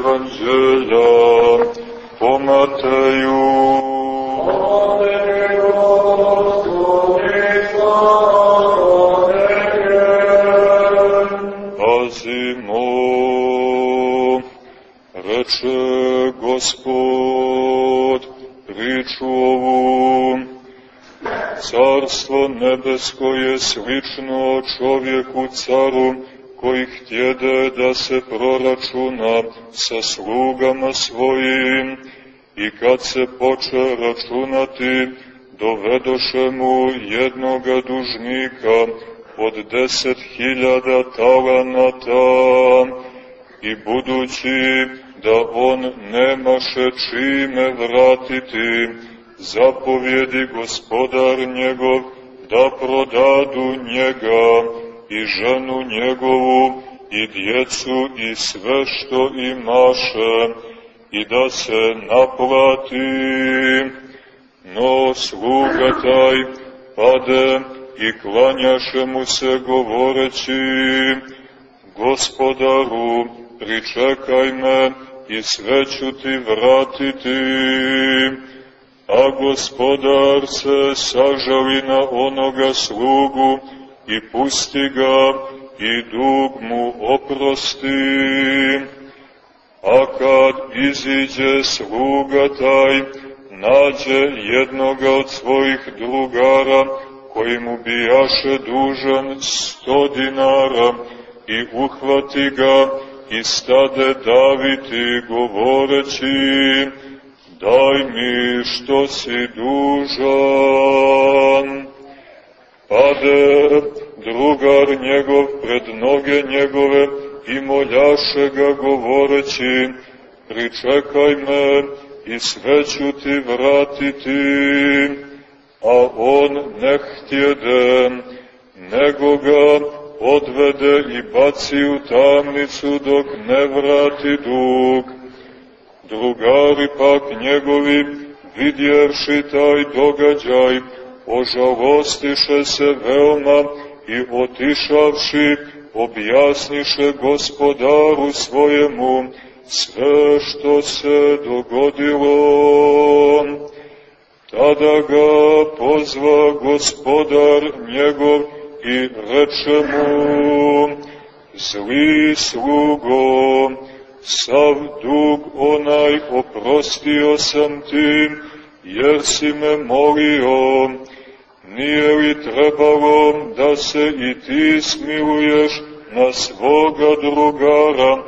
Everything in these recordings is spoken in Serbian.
Evanđelja po Mateju. Pazimo, reče Gospod, priču ovu, Carstvo nebesko je slično čovjeku caru, koji htjede da se proračuna sa slugama svojim i kad se poče računati, dovedoše mu jednoga dužnika od deset hiljada talanata i budući da on nemaše čime vratiti, zapovjedi gospodar njegov da prodadu njega i ženu njegovu i djecu i sve što imaše i da se naplati. No sluga taj pade i klanjaše mu se govoreći Gospodaru, pričekaj me i sve ću ti vratiti. A gospodar se sažali na onoga slugu i pusti ga i dug mu oprosti. A kad iziđe sluga taj, nađe jednoga od svojih drugara, koji mu bijaše dužan sto dinara, i uhvati ga i stade daviti govoreći, daj mi što si dužan. Pade drugar njegov pred noge njegove i moljaše ga govoreći, pričekaj me i sve ću ti vratiti, a on ne htjede, nego ga odvede i baci u tamnicu dok ne vrati dug. Drugari pak njegovi, vidjevši taj događaj, ožalostiše se veoma i otišavši, objasniše gospodaru svojemu sve što se dogodilo. Tada ga pozva gospodar njegov i reče mu, zli slugo, sav dug onaj oprostio sam ti, jer si me molio, nije li trebalo da se i ti smiluješ na svoga drugara,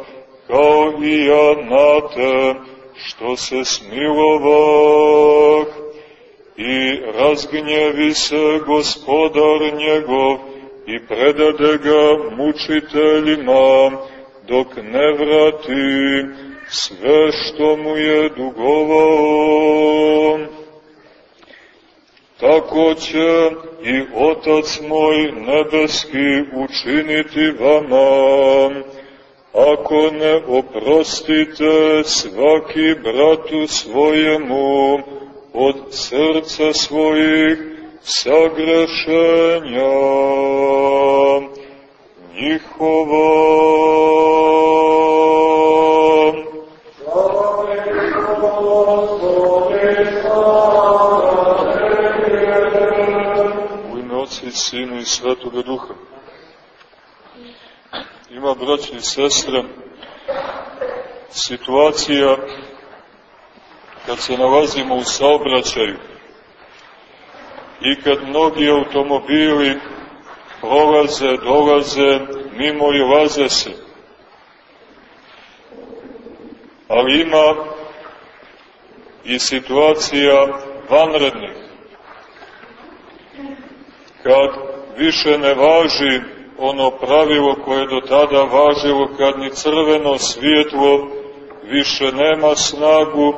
kao i ja na te, što se smilovah? I razgnjevi se gospodar njegov i predade ga mučiteljima, dok ne vrati sve što mu je dugovao. Tako će i Otac moj nebeski učiniti vama, ako ne oprostite svaki bratu svojemu od srca svojih sagrešenja njihova. Sinu i Svetoga Duha. Ima, braći i sestre, situacija kad se nalazimo u saobraćaju i kad mnogi automobili prolaze, dolaze, mimo i laze se. Ali ima i situacija vanrednih kad više ne važi ono pravilo koje je do tada važilo, kad ni crveno svjetlo više nema snagu,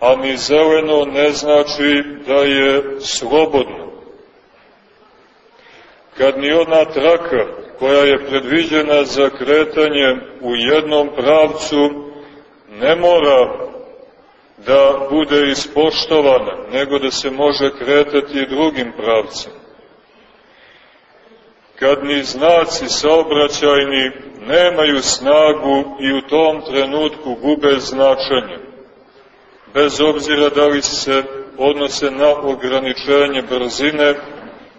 a ni zeleno ne znači da je slobodno. Kad ni ona traka koja je predviđena za kretanje u jednom pravcu ne mora da bude ispoštovana, nego da se može kretati drugim pravcem kad ni znaci saobraćajni nemaju snagu i u tom trenutku gube značenje. Bez obzira da li se odnose na ograničenje brzine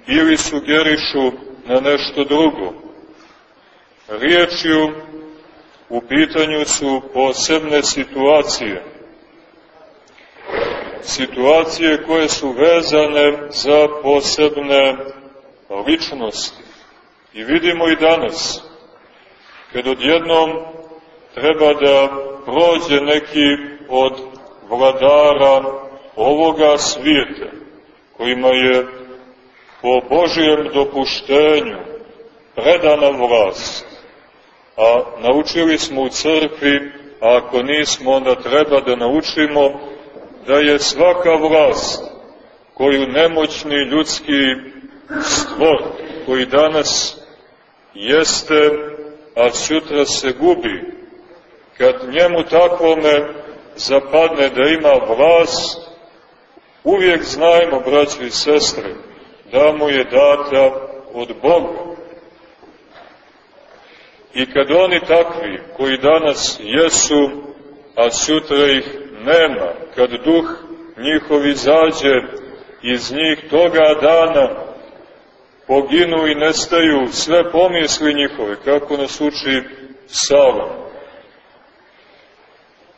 ili sugerišu na nešto drugo. Riječju u pitanju su posebne situacije. Situacije koje su vezane za posebne ličnosti. I vidimo i danas, kad odjednom treba da prođe neki od vladara ovoga svijeta, kojima je po Božijem dopuštenju predana vlast, a naučili smo u crkvi, a ako nismo, onda treba da naučimo da je svaka vlast koju nemoćni ljudski stvor, koji danas jeste, a sutra se gubi, kad njemu takvome zapadne da ima vlast, uvijek znajmo, braći i sestre, da mu je data od Boga. I kad oni takvi, koji danas jesu, a sutra ih nema, kad duh njihov izađe iz njih toga dana, poginu i nestaju sve pomisli njihove, kako nas uči Sava.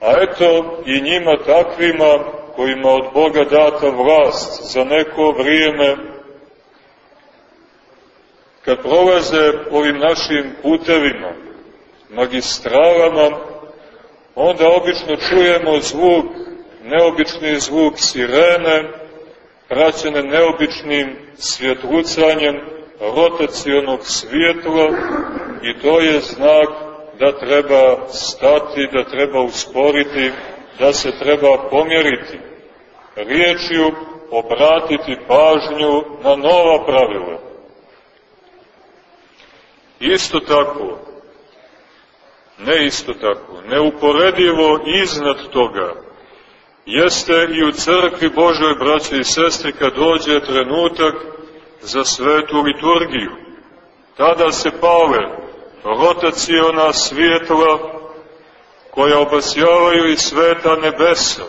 A eto i njima takvima, kojima od Boga data vlast za neko vrijeme, kad prolaze ovim našim putevima, magistralama, onda obično čujemo zvuk, neobični zvuk sirene, praćene neobičnim svjetlucanjem rotacijonog svjetla i to je znak da treba stati, da treba usporiti, da se treba pomjeriti. Riječju obratiti pažnju na nova pravila. Isto tako, ne isto tako, neuporedivo iznad toga, jeste i u crkvi Božoj, braće i sestri, kad dođe trenutak za svetu liturgiju. Tada se pale rotacijona svjetla koja obasjavaju i sveta nebesa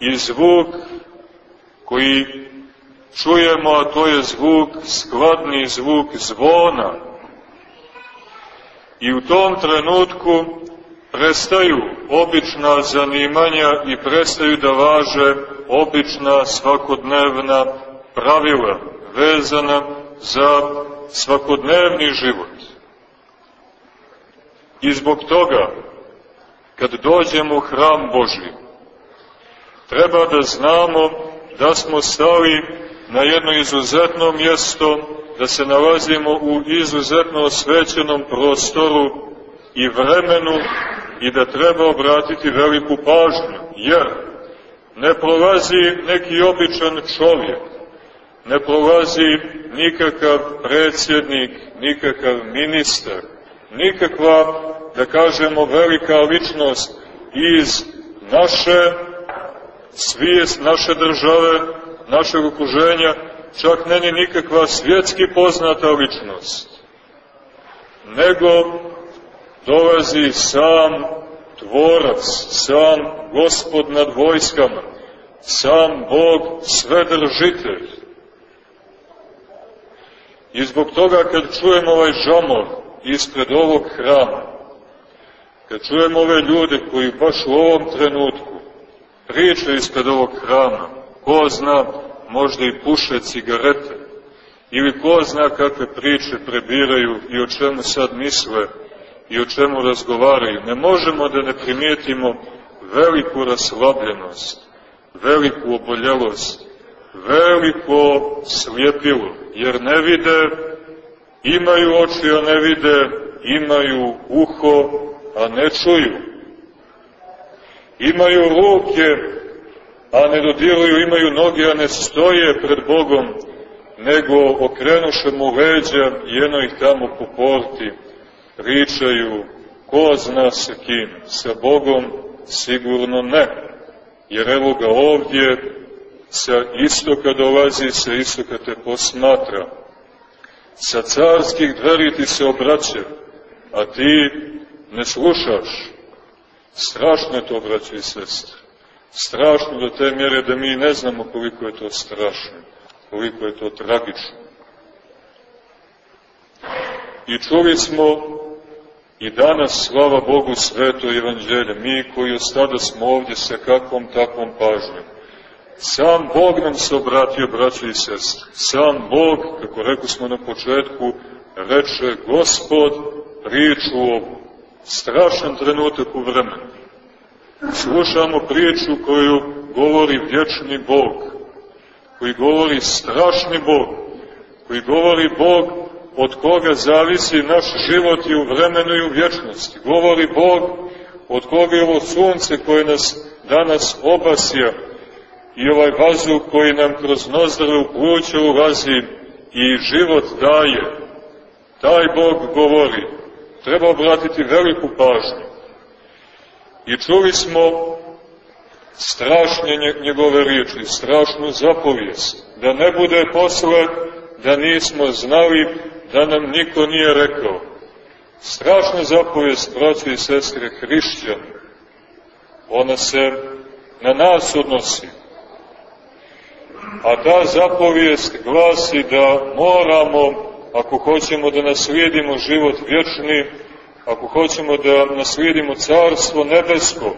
i zvuk koji čujemo, a to je zvuk, skladni zvuk zvona. I u tom trenutku prestaju obična zanimanja i prestaju da važe obična svakodnevna pravila vezana za svakodnevni život. I zbog toga, kad dođemo u hram Boži, treba da znamo da smo stali na jedno izuzetno mjesto, da se nalazimo u izuzetno osvećenom prostoru i vremenu i da treba obratiti veliku pažnju, jer ne prolazi neki običan čovjek, ne prolazi nikakav predsjednik, nikakav ministar, nikakva, da kažemo, velika ličnost iz naše svijest, naše države, našeg okruženja, čak ne ni nikakva svjetski poznata ličnost, nego dolazi sam Tvorac, sam Gospod nad vojskama, sam Bog svedržitelj. I zbog toga kad čujemo ovaj žamor ispred ovog hrama, kad čujemo ove ljude koji baš u ovom trenutku pričaju ispred ovog hrama, ko zna, možda i puše cigarete, ili ko zna kakve priče prebiraju i o čemu sad misle, i o čemu razgovaraju, ne možemo da ne primijetimo veliku raslabljenost, veliku oboljelost, veliko slijepilo, jer ne vide, imaju oči, a ne vide, imaju uho, a ne čuju. Imaju ruke, a ne dodiruju, imaju noge, a ne stoje pred Bogom, nego okrenuše mu leđa i eno ih tamo po porti pričaju ko zna sa kim, sa Bogom sigurno ne, jer evo ga ovdje sa istoka dolazi, sa istoka te posmatra. Sa carskih dveri ti se obraća, a ti ne slušaš. Strašno je to, braći i sestre. Strašno do te mjere da mi ne znamo koliko je to strašno, koliko je to tragično. I čuli smo i danas, slava Bogu, sveto evanđelje, mi koji ostada smo ovdje sa kakvom takvom pažnjom. Sam Bog nam se obratio, braći i sestre. Sam Bog, kako rekli smo na početku, reče Gospod priču ovu. Strašan trenutak u vremenu. Slušamo priču koju govori vječni Bog, koji govori strašni Bog, koji govori Bog od koga zavisi naš život i u vremenu i u vječnosti. Govori Bog od koga je ovo sunce koje nas danas obasja i ovaj vazduh koji nam kroz nozdre u pluće ulazi i život daje. Taj Bog govori. Treba obratiti veliku pažnju. I čuli smo strašnje njegove riječi, strašnu zapovijest, da ne bude posle da nismo znali, da nam niko nije rekao. Strašna zapovijest, braći i sestre, hrišćan, ona se na nas odnosi. A ta zapovijest glasi da moramo, ako hoćemo da naslijedimo život vječni, ako hoćemo da naslijedimo carstvo nebesko,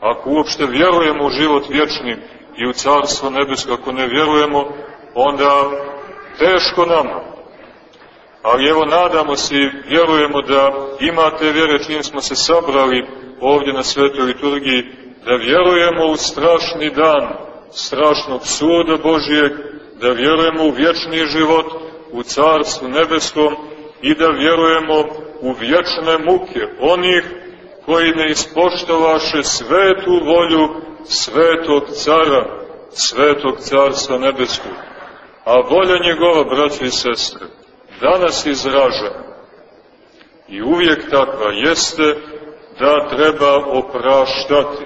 ako uopšte vjerujemo u život vječni i u carstvo nebesko, ako ne vjerujemo, onda teško nama. Ali evo nadamo se i vjerujemo da imate vjere čim smo se sabrali ovdje na svetoj liturgiji, da vjerujemo u strašni dan strašnog suda Božijeg, da vjerujemo u vječni život, u carstvu nebeskom i da vjerujemo u vječne muke onih koji ne ispoštovaše svetu volju svetog cara, svetog carstva nebeskog. A volja njegova, braći i sestre, danas izražena i uvijek takva jeste da treba opraštati.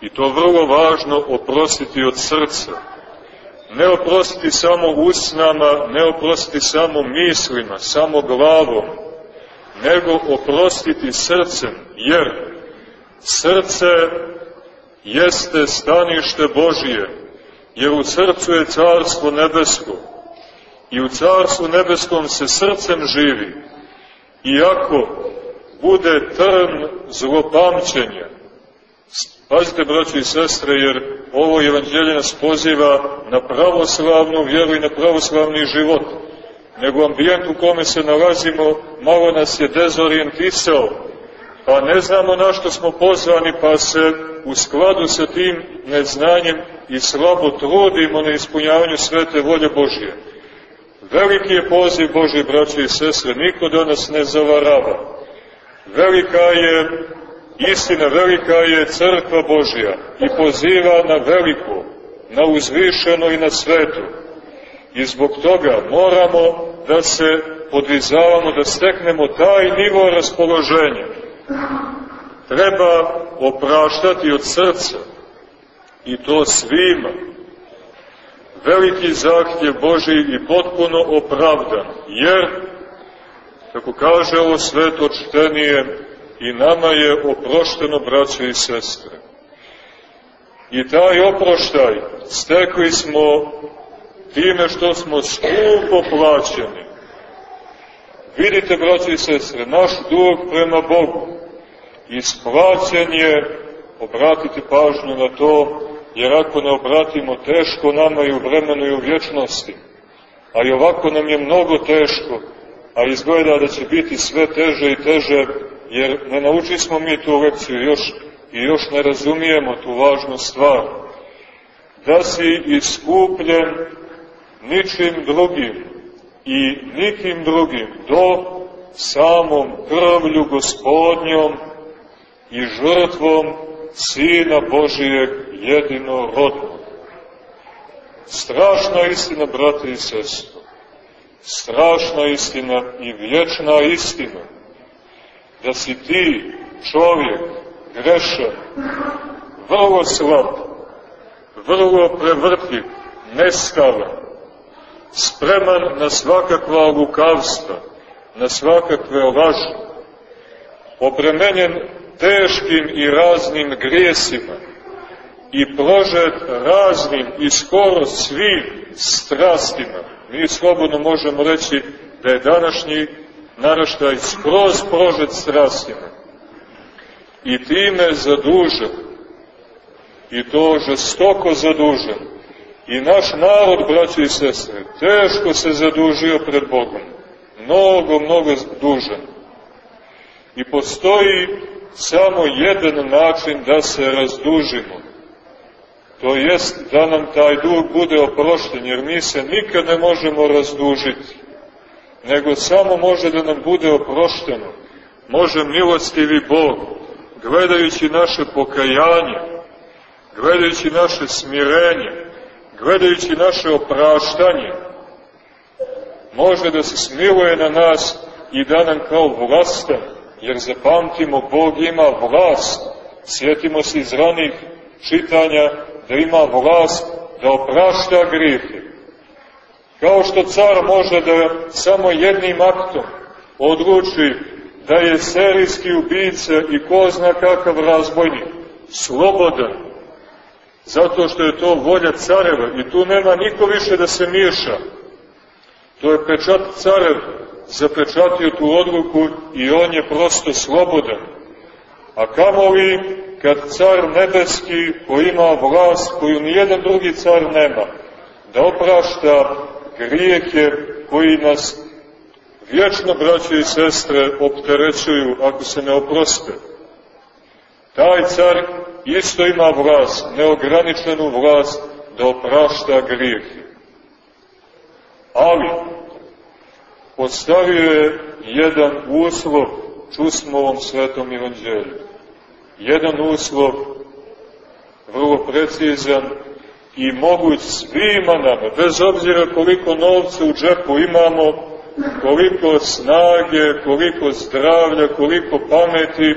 I to vrlo važno oprostiti od srca. Ne oprostiti samo usnama, ne oprostiti samo mislima, samo glavom, nego oprostiti srcem, jer srce jeste stanište Božije, jer u srcu je carstvo nebesko i u carstvu nebeskom se srcem živi. Iako bude trn zlopamćenja, Pazite, braći i sestre, jer ovo evanđelje nas poziva na pravoslavnu vjeru i na pravoslavni život. Nego ambijent u kome se nalazimo malo nas je dezorijentisao, pa ne znamo na što smo pozvani, pa se u skladu sa tim neznanjem i slabo trudimo na ispunjavanju svete volje Božje. Veliki je poziv Božje, braći i sestre, niko do nas ne zavarava. Velika je Istina velika je crkva Božja i poziva na veliko, na uzvišeno i na svetu. I zbog toga moramo da se podvizavamo, da steknemo taj nivo raspoloženja. Treba opraštati od srca i to svima. Veliki zahtjev Boži i potpuno opravdan, jer, kako kaže ovo sveto čtenije, i nama je oprošteno, braće i sestre. I taj oproštaj stekli smo time što smo skupo plaćeni. Vidite, braće i sestre, naš dug prema Bogu isplaćen je, obratite pažnju na to, jer ako ne obratimo teško nama i u vremenu i u vječnosti, a i ovako nam je mnogo teško, a izgleda da će biti sve teže i teže jer ne naučili smo mi tu lekciju još i još ne razumijemo tu važnu stvar. Da si iskupljen ničim drugim i nikim drugim do samom krvlju gospodnjom i žrtvom Sina Božijeg jedinorodnog. Strašna istina, brate i sestro, strašna istina i vječna istina da si ti čovjek grešan, vrlo slab, vrlo prevrtljiv, neskavan, spreman na svakakva lukavstva, na svakakve laži, obremenjen teškim i raznim grijesima i prožet raznim i skoro svim strastima. Mi slobodno možemo reći da je današnji naraštaj skroz prožet strastima i time zadužen i to žestoko zadužen i naš narod, braći i sestre, teško se zadužio pred Bogom, mnogo, mnogo dužan. I postoji samo jedan način da se razdužimo. To jest da nam taj dug bude oprošten, jer mi se nikad ne možemo razdužiti, nego samo može da nam bude oprošteno. Može milostivi Bog, gledajući naše pokajanje, gledajući naše smirenje, gledajući naše opraštanje, može da se smiluje na nas i da nam kao vlastan, jer zapamtimo, Bog ima vlast, sjetimo se iz ranih čitanja da ima vlast da oprašta grijehe. Kao što car može da samo jednim aktom odluči da je serijski ubica i ko zna kakav razbojnik, slobodan, zato što je to volja careva i tu nema niko više da se miješa. To je pečat carev zapečatio tu odluku i on je prosto slobodan. A kamo li kad car nebeski koji ima vlast koju nijedan drugi car nema, da oprašta grijehe koji nas vječno, braće i sestre, opterećuju ako se ne oproste. Taj car isto ima vlast, neograničenu vlast da oprašta grijehe. Ali, postavio je jedan uslov, čusmo ovom svetom evanđelju. Jedan uslov, vrlo precizan i moguć svima nama, bez obzira koliko novca u džepu imamo, koliko snage, koliko zdravlja, koliko pameti,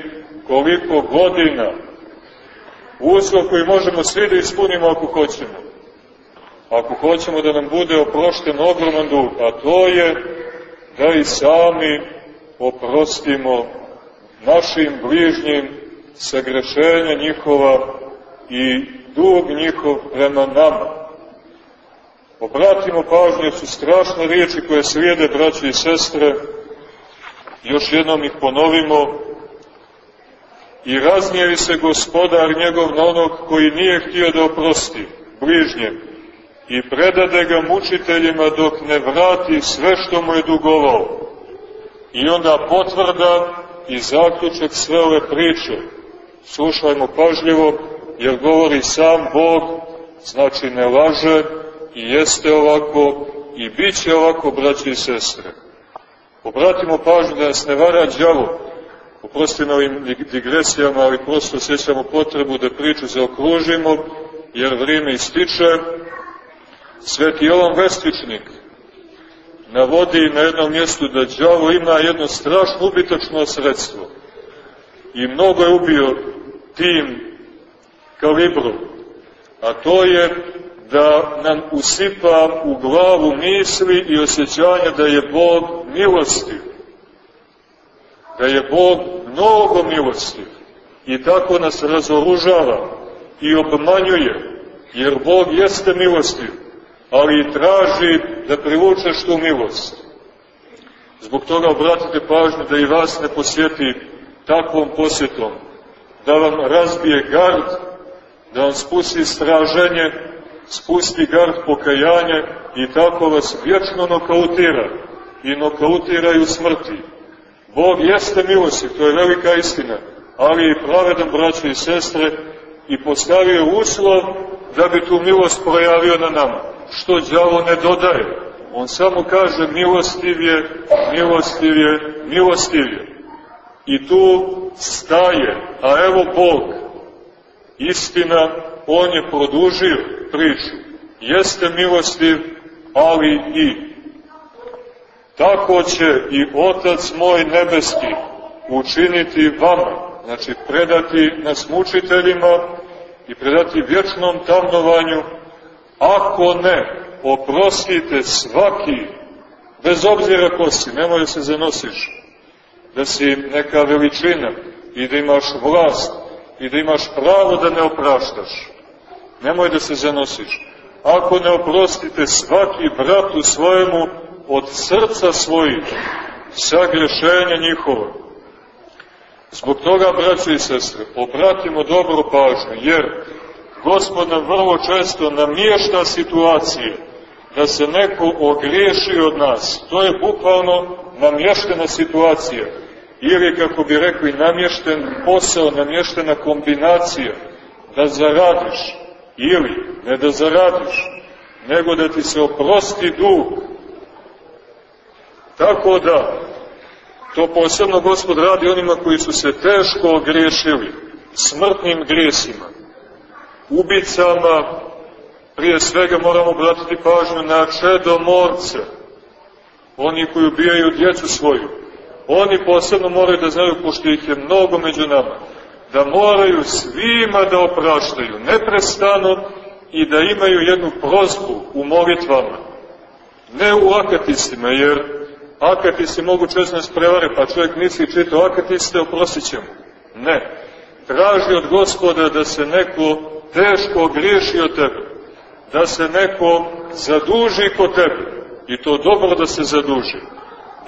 koliko godina. Uslov koji možemo svi da ispunimo ako hoćemo. Ako hoćemo da nam bude oprošten ogroman dug, a to je da i sami oprostimo našim bližnjim sagrešenja njihova i dug njihov prema nama. Obratimo pažnje, su strašne riječi koje slijede, braći i sestre, još jednom ih ponovimo, i raznijevi se gospodar njegov na onog koji nije htio da oprosti, bližnje, i predade ga mučiteljima dok ne vrati sve što mu je dugovao. I onda potvrda i zaključak sve ove priče. Slušajmo pažljivo, jer govori sam Bog, znači ne laže, i jeste ovako, i bit će ovako, braći i sestre. Obratimo pažnju da nas ne vara djavo, oprosti na ovim digresijama, ali prosto osjećamo potrebu da priču zaokružimo, jer vrijeme ističe, Sveti Jovan Vestičnik navodi na jednom mjestu da đavo ima jedno strašno ubitačno sredstvo i mnogo je ubio tim kalibrom, a to je da nam usipa u glavu misli i osjećanja da je Bog milostiv, da je Bog mnogo milostiv i tako nas razoružava i obmanjuje, jer Bog jeste milostiv ali traži da privučeš tu milost. Zbog toga obratite pažnju da i vas ne posjeti takvom posjetom, da vam razbije gard, da vam spusti straženje, spusti gard pokajanje i tako vas vječno nokautira i nokautiraju smrti. Bog jeste milostiv, to je velika istina, ali i pravedan braće i sestre i postavio uslov da bi tu milost projavio na nama što đavo ne dodaje. On samo kaže milostiv je, milostiv je, milostiv je. I tu staje, a evo Bog, istina, On je produžio priču. Jeste milostiv, ali i. Tako će i Otac moj nebeski učiniti vama, znači predati nas mučiteljima i predati vječnom tamnovanju Ako ne, oprostite svaki Bez obzira ko si, nemoj da se zanosiš, da si neka veličina i da imaš vlast i da imaš pravo da ne opraštaš. Nemoj da se zanosiš. Ako ne oprostite svaki brat u svojemu od srca svojih, sagrešenja njihova. Zbog toga, braći i sestre, obratimo dobro pažnju, jer Gospod nam vrlo često namješta situacije da se neko ogriješi od nas. To je bukvalno namještena situacija. Ili, kako bi rekli, namješten posao, namještena kombinacija da zaradiš. Ili, ne da zaradiš, nego da ti se oprosti dug. Tako da, to posebno Gospod radi onima koji su se teško ogriješili, smrtnim grijesima, ubicama, prije svega moramo obratiti pažnju na čedomorce, oni koji ubijaju djecu svoju. Oni posebno moraju da znaju, pošto ih je mnogo među nama, da moraju svima da opraštaju, neprestano i da imaju jednu prozbu u molitvama. Ne u akatistima, jer akatisti mogu često nas prevare, pa čovjek misli čito akatiste, oprostit ćemo. Ne. Traži od gospoda da se neko teško griješi od tebe, da se neko zaduži kod tebe, i to dobro da se zaduži,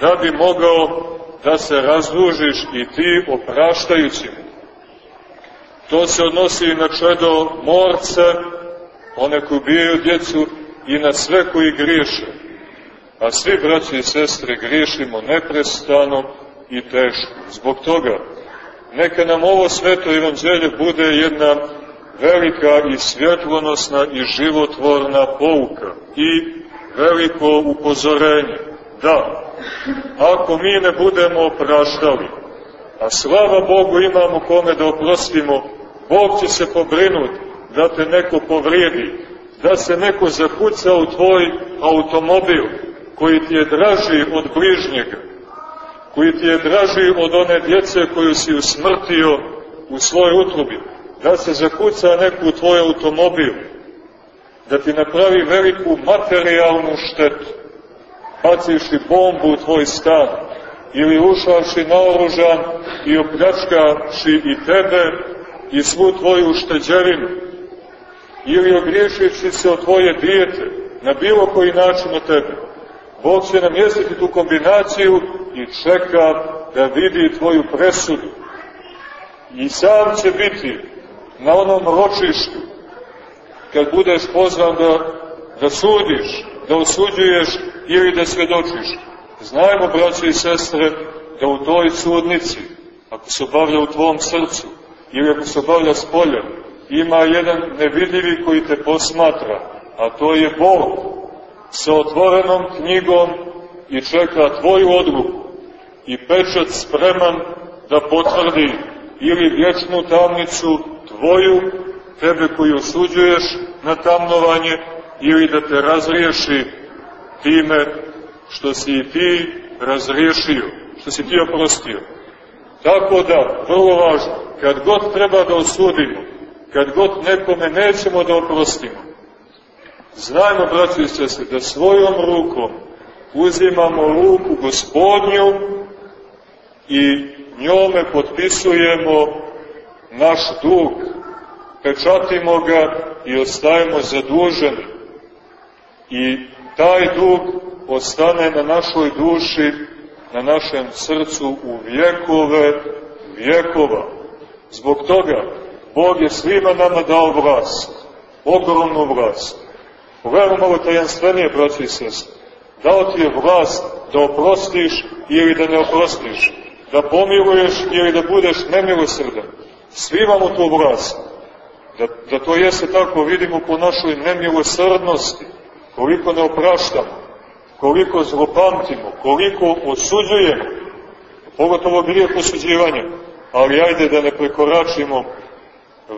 da bi mogao da se razdužiš i ti opraštajući To se odnosi i na čedo morce, one koji ubijaju djecu i na sve koji griješe. A svi braći i sestre griješimo neprestano i teško. Zbog toga, neka nam ovo sveto evanđelje bude jedna velika i svjetlonosna i životvorna pouka i veliko upozorenje. Da, ako mi ne budemo opraštali, a slava Bogu imamo kome da oprostimo, Bog će se pobrinuti da te neko povrijedi, da se neko zakuca u tvoj automobil koji ti je draži od bližnjega, koji ti je draži od one djece koju si usmrtio u svojoj utrubi, da se zakuca neko u tvoj automobil, da ti napravi veliku materijalnu štetu, baciši bombu u tvoj stan, ili ušavši naoružan i opljačkaši i tebe i svu tvoju ušteđevinu, ili ogriješivši se o tvoje dijete, na bilo koji način o tebe. Bog će namjestiti tu kombinaciju i čeka da vidi tvoju presudu. I sam će biti na onom ročištu, kad budeš pozvan da, da sudiš, da osuđuješ ili da svedočiš. Znajmo, braće i sestre, da u toj sudnici, ako se obavlja u tvom srcu, ili ako se obavlja s polja, ima jedan nevidljivi koji te posmatra, a to je Bog, sa otvorenom knjigom i čeka tvoju odluku i pečat spreman da potvrdi ili vječnu tamnicu tvoju, tebe koji osuđuješ na tamnovanje, ili da te razriješi time što si i ti razriješio, što si ti oprostio. Tako da, vrlo važno, kad god treba da osudimo, kad god nekome nećemo da oprostimo, znajmo, braći i sestri, da svojom rukom uzimamo ruku gospodnju i njome potpisujemo naš dug, pečatimo ga i ostajemo zaduženi. I taj dug ostane na našoj duši, na našem srcu u vjekove vjekova. Zbog toga Bog je svima nama dao vlast, ogromnu vlast. Pogledajmo malo tajanstvenije, braći i sest. Dao ti je vlast da oprostiš ili da ne oprostiš, da pomiluješ ili da budeš nemilosrdan. Svi imamo tu vlast. Da, da to jeste tako vidimo po našoj nemilosrdnosti, koliko ne opraštamo, koliko zlopamtimo, koliko osuđujemo, pogotovo grije posuđivanja, ali ajde da ne prekoračimo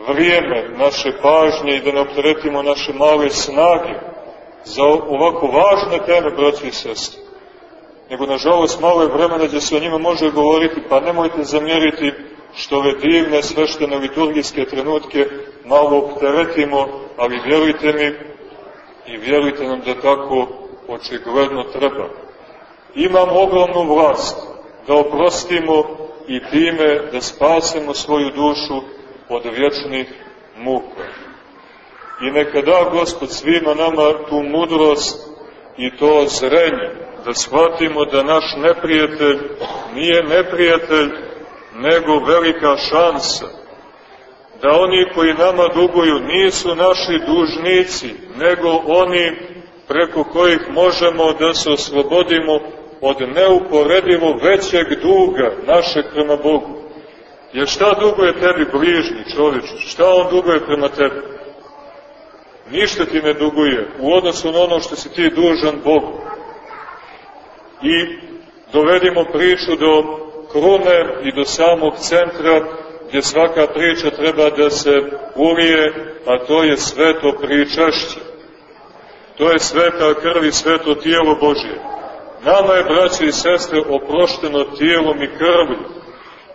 vrijeme naše pažnje i da ne opteretimo naše male snage za ovako važne teme, braći i sestri. Nego, nažalost, malo je vremena gdje se o njima može govoriti, pa nemojte zamjeriti što ove divne sveštene liturgijske trenutke malo opteretimo, ali vjerujte mi i vjerujte nam da tako očigledno treba. imamo ogromnu vlast da oprostimo i time da spasemo svoju dušu od vječnih muka. I neka da Gospod svima nama tu mudrost i to zrenje, da shvatimo da naš neprijatelj nije neprijatelj, nego velika šansa. Da oni koji nama duguju nisu naši dužnici, nego oni preko kojih možemo da se oslobodimo od neuporedivo većeg duga našeg prema Bogu. Jer šta duguje tebi bližnji čovječ? Šta on duguje prema tebi? Ništa ti ne duguje u odnosu na ono što si ti dužan Bogu. I dovedimo priču do krune i do samog centra gdje svaka priča treba da se ulije, a to je sveto pričašće. To je sveta krv i sveto tijelo Božje. Nama je, braći i sestre, oprošteno tijelom i krvlju.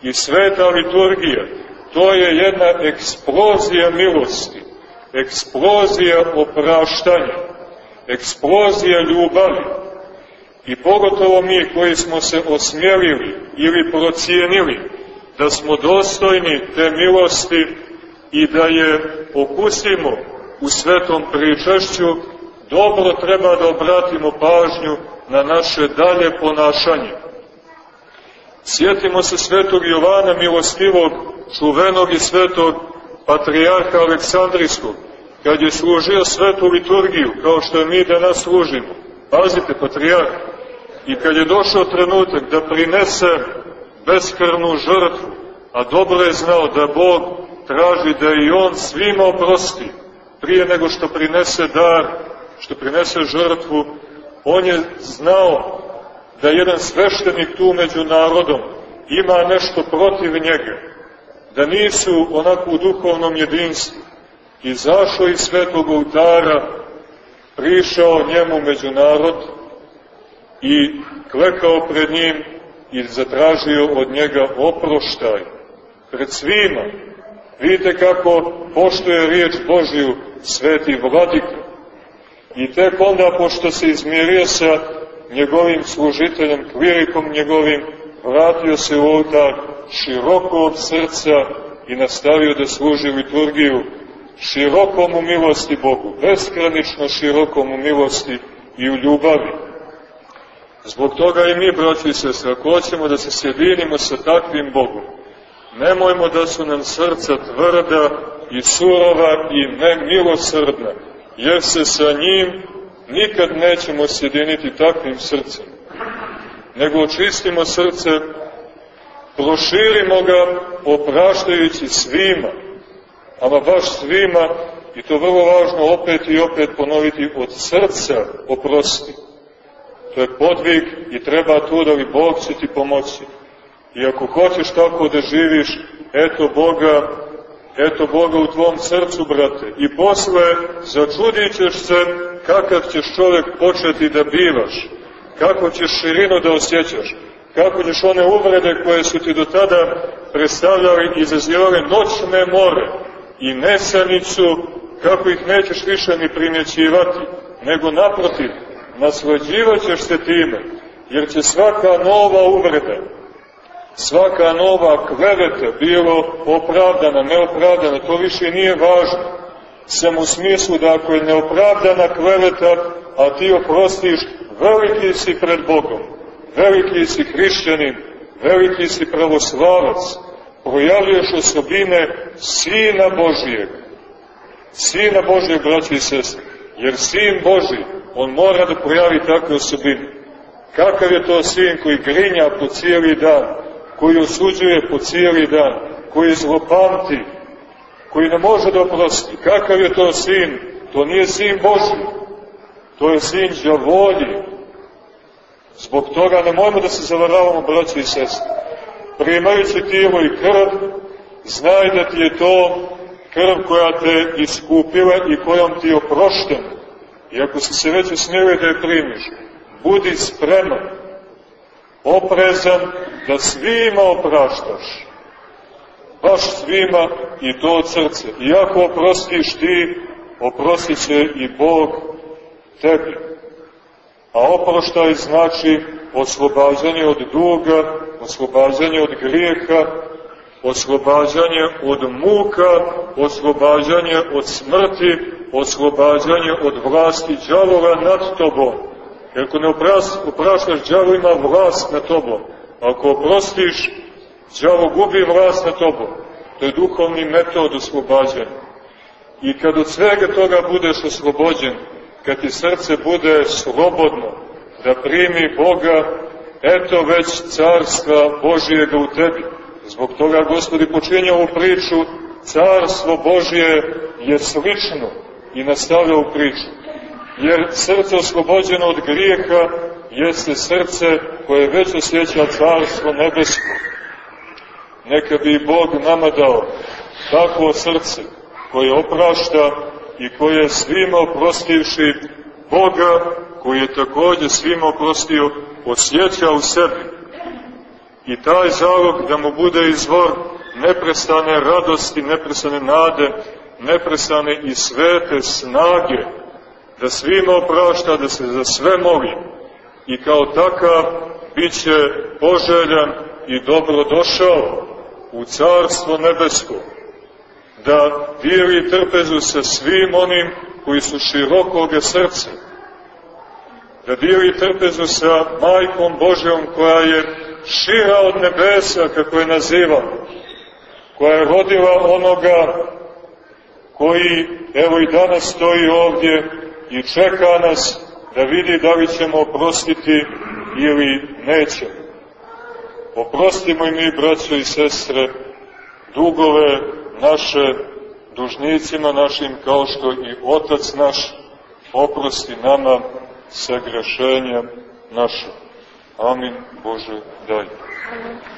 I sveta liturgija, to je jedna eksplozija milosti, eksplozija opraštanja, eksplozija ljubavi. I pogotovo mi koji smo se osmjelili ili procijenili da smo dostojni te milosti i da je okusimo u svetom pričašću, dobro treba da obratimo pažnju na naše dalje ponašanje. Sjetimo se svetog Jovana Milostivog, čuvenog i svetog patrijarha Aleksandrijskog, kad je služio svetu liturgiju, kao što mi danas služimo. Pazite, patrijarh. I kad je došao trenutak da prinese beskrvnu žrtvu, a dobro je znao da Bog traži da i on svima oprosti, prije nego što prinese dar, što prinese žrtvu, on je znao da jedan sveštenik tu među narodom ima nešto protiv njega, da nisu onako u duhovnom jedinstvu. Izašao iz svetog oltara, prišao njemu među narod i klekao pred njim i zatražio od njega oproštaj pred svima. Vidite kako poštuje riječ Božiju sveti vladika. I tek onda, pošto se izmirio sa njegovim služiteljem, klirikom njegovim, vratio se u oltar široko od srca i nastavio da služi liturgiju širokom u milosti Bogu, beskranično širokom u milosti i u ljubavi. Zbog toga i mi, braći i sestre, ako hoćemo da se sjedinimo sa takvim Bogom, nemojmo da su nam srca tvrda i surova i nemilosrdna, jer se sa njim nikad nećemo sjediniti takvim srcem, nego očistimo srce, proširimo ga opraštajući svima, ama baš svima, i to vrlo važno opet i opet ponoviti, od srca oprosti. To je podvig i treba tu da Bog će ti pomoći. I ako hoćeš tako da živiš, eto Boga eto Boga u tvom srcu, brate. I posle začudit ćeš se kakav ćeš čovek početi da bivaš, kako ćeš širinu da osjećaš, kako ćeš one uvrede koje su ti do tada predstavljali i izazivali noćne more i nesanicu, kako ih nećeš više ni primjećivati, nego naprotiv, naslađivat ćeš se time, jer će svaka nova uvreda, svaka nova kleveta, bilo opravdana, neopravdana, to više nije važno. Sam u smislu da ako je neopravdana kleveta, a ti oprostiš, veliki si pred Bogom, veliki si hrišćanin, veliki si pravoslavac, projavljuješ osobine Sina Božijeg. Sina Božijeg, braći i sestri, jer Sin Boži, on mora da projavi takve osobine. Kakav je to sin koji grinja po cijeli dan, koji osuđuje po cijeli dan, koji zlopamti, koji ne može da oprosti. Kakav je to sin? To nije sin Boži, to je sin džavolji. Zbog toga ne možemo da se zavaravamo, braći i sestri. Primajući tijelo i krv, znaj da ti je to krv koja te iskupila i kojom ti je oprošten. I ako si se već usmjerio da je primiš, budi spreman oprezan da svima opraštaš. Baš svima i to od srce. I ako oprostiš ti, oprostit će i Bog tebi. A oproštaj znači oslobađanje od duga, oslobađanje od grijeha, oslobađanje od muka, oslobađanje od smrti, oslobađanje od vlasti džavora nad tobom. Jer ako ne opraštaš, džavo ima vlast nad tobom. Ako oprostiš, džavo gubi vlast nad tobom. To je duhovni metod oslobađanja. I kad od svega toga budeš oslobođen, kad ti srce bude slobodno da primi Boga, eto već carstva Božijega u tebi. Zbog toga gospodi počinje ovu priču, carstvo Božije je slično i nastavlja u priču. Jer srce oslobođeno od grijeha jeste srce koje već osjeća carstvo nebesko. Neka bi Bog nama dao takvo srce koje oprašta i koje svima oprostivši Boga, koji je takođe svima oprostio, osjeća u sebi. I taj zalog da mu bude izvor neprestane radosti, neprestane nade, neprestane i svete snage, da svima oprašta, da se za sve moli. I kao takav bit će poželjan i dobro došao u Carstvo nebesko, da dijeli trpezu sa svim onim koji su širokoga srca, da dijeli trpezu sa Majkom Božjom koja je šira od nebesa, kako je naziva, koja je rodila onoga koji, evo i danas stoji ovdje i čeka nas da vidi da li ćemo oprostiti ili nećemo. Oprostimo i mi, braćo i sestre, dugove naše dužnicima našim, kao što i Otac naš oprosti nama sa grešenjem našim. Amin Bože daj. Amin.